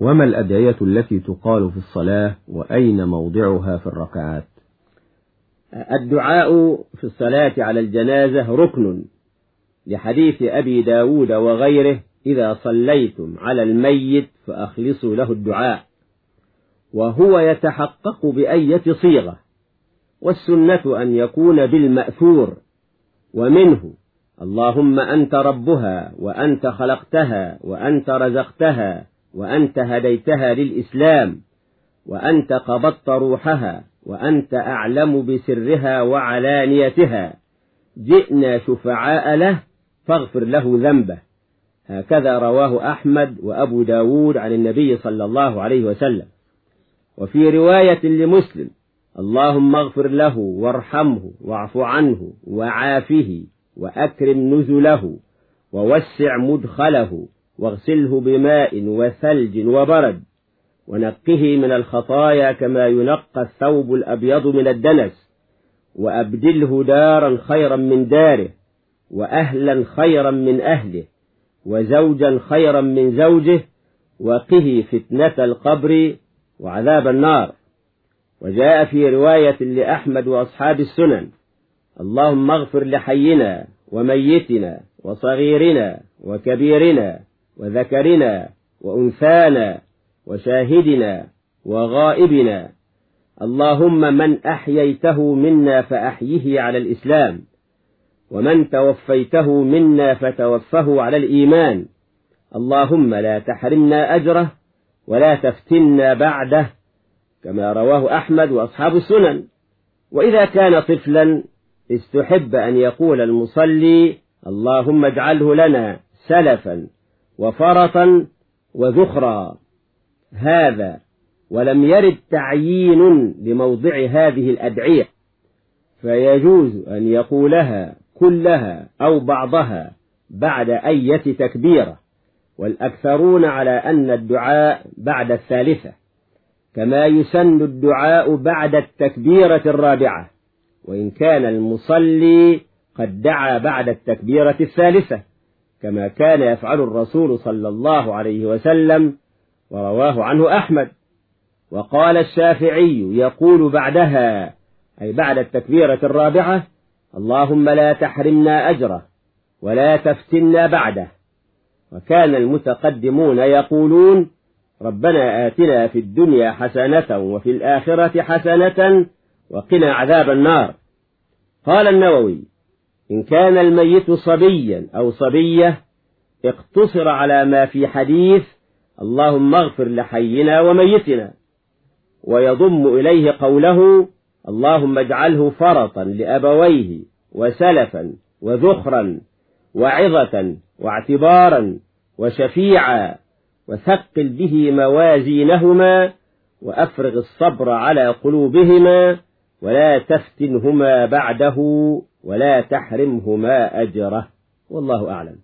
وما الأدعية التي تقال في الصلاة وأين موضعها في الركعات؟ الدعاء في الصلاة على الجنازة ركن لحديث أبي داود وغيره إذا صليتم على الميت فأخلصوا له الدعاء. وهو يتحقق بأية صيغة والسنة أن يكون بالمأثور ومنه اللهم أنت ربها وأنت خلقتها وأنت رزقتها وأنت هديتها للإسلام وأنت قبضت روحها وأنت أعلم بسرها وعلانيتها. جئنا شفعاء له فاغفر له ذنبه. هكذا رواه أحمد وأبو داود عن النبي صلى الله عليه وسلم. وفي رواية لمسلم اللهم اغفر له وارحمه واعف عنه وعافه وأكرم نزله ووسع مدخله. واغسله بماء وثلج وبرد ونقه من الخطايا كما ينقى الثوب الأبيض من الدنس وأبدله دارا خيرا من داره وأهلا خيرا من أهله وزوجا خيرا من زوجه وقه فتنة القبر وعذاب النار. وجاء في رواية لأحمد وأصحاب السنن اللهم اغفر لحينا وميتنا وصغيرنا وكبيرنا وذكرنا وأنثانا وشاهدنا وغائبنا. اللهم من أحييته منا فأحيه على الإسلام ومن توفيته منا فتوفه على الإيمان. اللهم لا تحرمنا أجره ولا تفتنا بعده كما رواه أحمد وأصحاب السنن. وإذا كان طفلا استحب أن يقول المصلي اللهم اجعله لنا سلفا. وفرطا وذخرا. هذا ولم يرد تعيين لموضع هذه الأدعية فيجوز أن يقولها كلها أو بعضها بعد أية تكبيرة. والأكثرون على أن الدعاء بعد الثالثة كما يسن الدعاء بعد التكبيرة الرابعة. وإن كان المصلي قد دعا بعد التكبيرة الثالثة. كما كان يفعل الرسول صلى الله عليه وسلم ورواه عنه أحمد. وقال الشافعي يقول بعدها أي بعد التكبيرة الرابعة اللهم لا تحرمنا أجره ولا تفتنا بعده. وكان المتقدمون يقولون ربنا آتنا في الدنيا حسنة وفي الآخرة حسنة وقنا عذاب النار. قال النووي إن كان الميت صبيا أو صبية اقتصر على ما في حديث اللهم اغفر لحينا وميتنا ويضم إليه قوله اللهم اجعله فرطا لأبويه وسلفا وذخرا وعظة واعتبارا وشفيعا وثقل به موازينهما وأفرغ الصبر على قلوبهما ولا تفتنهما بعده ولا تحرمهما أجره. والله أعلم.